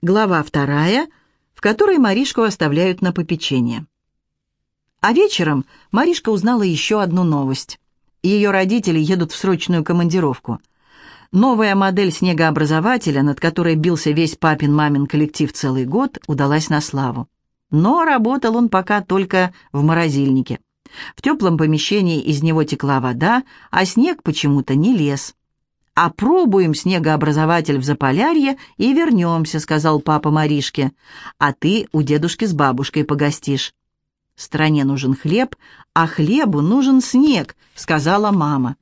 Глава вторая, в которой Маришку оставляют на попечение. А вечером Маришка узнала еще одну новость. Ее родители едут в срочную командировку. Новая модель снегообразователя, над которой бился весь папин-мамин коллектив целый год, удалась на славу. Но работал он пока только в морозильнике. В теплом помещении из него текла вода, а снег почему-то не лез. «Опробуем снегообразователь в Заполярье и вернемся», — сказал папа Маришке. «А ты у дедушки с бабушкой погостишь». «Стране нужен хлеб, а хлебу нужен снег», — сказала мама.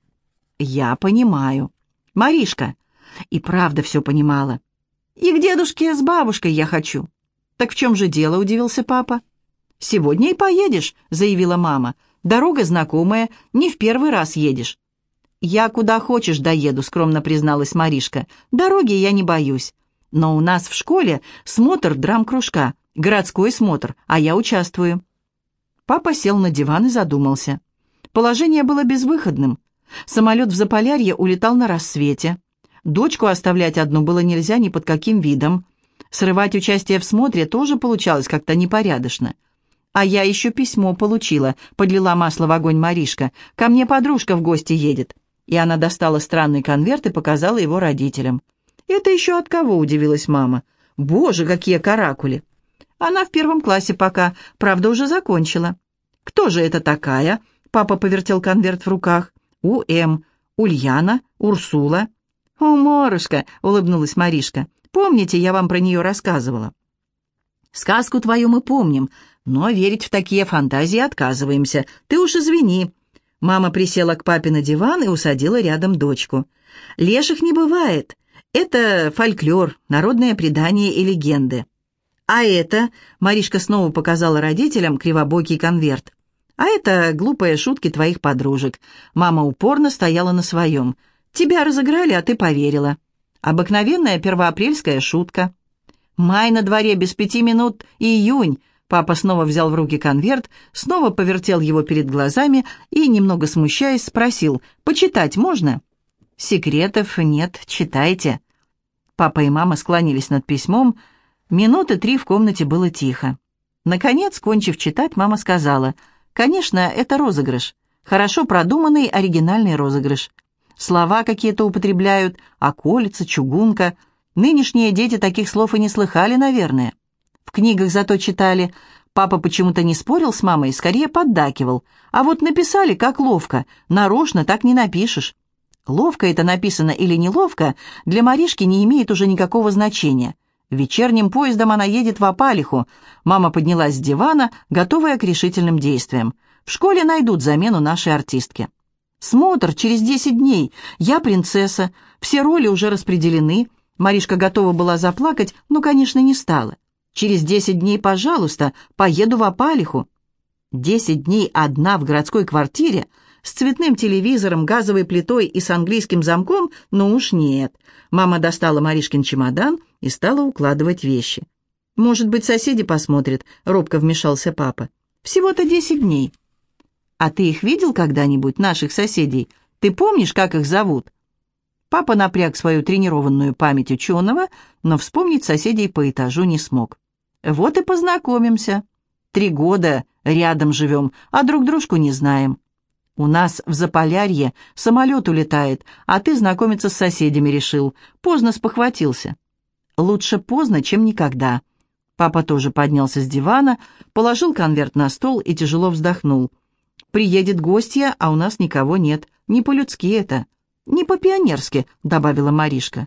«Я понимаю». «Маришка». И правда все понимала. «И к дедушке с бабушкой я хочу». «Так в чем же дело?» — удивился папа. «Сегодня и поедешь», — заявила мама. «Дорога знакомая, не в первый раз едешь». «Я куда хочешь доеду», — скромно призналась Маришка. «Дороги я не боюсь. Но у нас в школе смотр драм-кружка, городской смотр, а я участвую». Папа сел на диван и задумался. Положение было безвыходным. Самолет в Заполярье улетал на рассвете. Дочку оставлять одну было нельзя ни под каким видом. Срывать участие в смотре тоже получалось как-то непорядочно. «А я еще письмо получила», — подлила масло в огонь Маришка. «Ко мне подружка в гости едет» и она достала странный конверт и показала его родителям. «Это еще от кого?» – удивилась мама. «Боже, какие каракули!» «Она в первом классе пока, правда, уже закончила». «Кто же это такая?» – папа повертел конверт в руках. «У.М. Ульяна, Урсула». «О, Морушка!» – улыбнулась Маришка. «Помните, я вам про нее рассказывала?» «Сказку твою мы помним, но верить в такие фантазии отказываемся. Ты уж извини, Мама присела к папе на диван и усадила рядом дочку. «Леших не бывает. Это фольклор, народное предание и легенды». «А это...» — Маришка снова показала родителям кривобокий конверт. «А это глупые шутки твоих подружек». Мама упорно стояла на своем. «Тебя разыграли, а ты поверила». «Обыкновенная первоапрельская шутка». «Май на дворе, без пяти минут, июнь», Папа снова взял в руки конверт, снова повертел его перед глазами и, немного смущаясь, спросил, «Почитать можно?» «Секретов нет, читайте». Папа и мама склонились над письмом. Минуты три в комнате было тихо. Наконец, кончив читать, мама сказала, «Конечно, это розыгрыш. Хорошо продуманный оригинальный розыгрыш. Слова какие-то употребляют, околица, чугунка. Нынешние дети таких слов и не слыхали, наверное». В книгах зато читали. Папа почему-то не спорил с мамой, скорее поддакивал. А вот написали, как ловко. Нарочно так не напишешь. Ловко это написано или неловко, для Маришки не имеет уже никакого значения. Вечерним поездом она едет в Апалиху. Мама поднялась с дивана, готовая к решительным действиям. В школе найдут замену нашей артистке. Смотр через десять дней. Я принцесса. Все роли уже распределены. Маришка готова была заплакать, но, конечно, не стала. Через десять дней, пожалуйста, поеду в Апалиху. Десять дней одна в городской квартире, с цветным телевизором, газовой плитой и с английским замком, ну уж нет. Мама достала Маришкин чемодан и стала укладывать вещи. «Может быть, соседи посмотрят», — робко вмешался папа. «Всего-то десять дней». «А ты их видел когда-нибудь, наших соседей? Ты помнишь, как их зовут?» Папа напряг свою тренированную память ученого, но вспомнить соседей по этажу не смог. Вот и познакомимся. Три года рядом живем, а друг дружку не знаем. У нас в Заполярье самолет улетает, а ты знакомиться с соседями решил. Поздно спохватился. Лучше поздно, чем никогда. Папа тоже поднялся с дивана, положил конверт на стол и тяжело вздохнул. «Приедет гостья, а у нас никого нет. Не по-людски это». «Не по-пионерски», — добавила Маришка.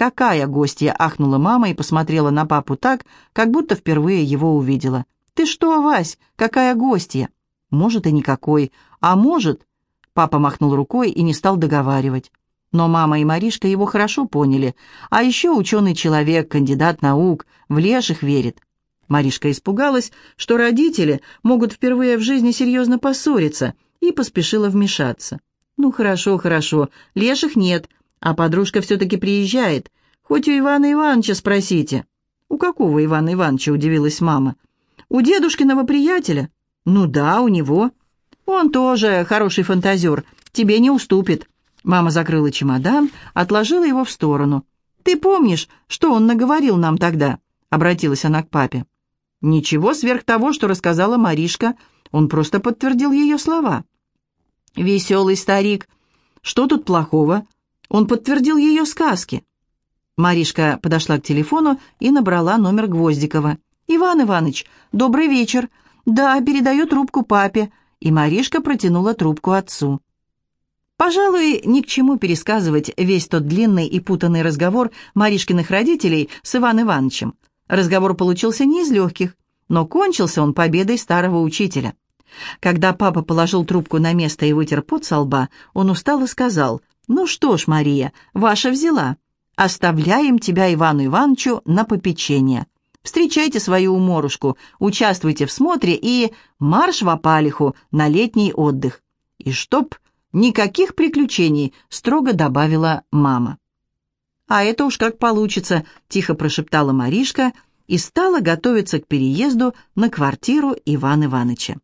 «Какая гостья?» — ахнула мама и посмотрела на папу так, как будто впервые его увидела. «Ты что, Вась, какая гостья?» «Может, и никакой. А может...» Папа махнул рукой и не стал договаривать. Но мама и Маришка его хорошо поняли. А еще ученый человек, кандидат наук, в леших верит. Маришка испугалась, что родители могут впервые в жизни серьезно поссориться, и поспешила вмешаться. «Ну хорошо, хорошо, леших нет, а подружка все-таки приезжает. Хоть у Ивана Ивановича спросите». «У какого Ивана Ивановича?» – удивилась мама. «У дедушкиного приятеля?» «Ну да, у него». «Он тоже хороший фантазер, тебе не уступит». Мама закрыла чемодан, отложила его в сторону. «Ты помнишь, что он наговорил нам тогда?» — обратилась она к папе. «Ничего сверх того, что рассказала Маришка. Он просто подтвердил ее слова». «Веселый старик. Что тут плохого? Он подтвердил ее сказки». Маришка подошла к телефону и набрала номер Гвоздикова. «Иван Иванович, добрый вечер. Да, передаю трубку папе». И Маришка протянула трубку отцу. Пожалуй, ни к чему пересказывать весь тот длинный и путанный разговор Маришкиных родителей с Иван Ивановичем. Разговор получился не из легких, но кончился он победой старого учителя. Когда папа положил трубку на место и вытер пот со лба, он устало сказал, «Ну что ж, Мария, ваша взяла. Оставляем тебя Ивану Ивановичу на попечение. Встречайте свою уморушку, участвуйте в смотре и марш в опалиху на летний отдых. И чтоб «Никаких приключений», — строго добавила мама. «А это уж как получится», — тихо прошептала Маришка и стала готовиться к переезду на квартиру Ивана Ивановича.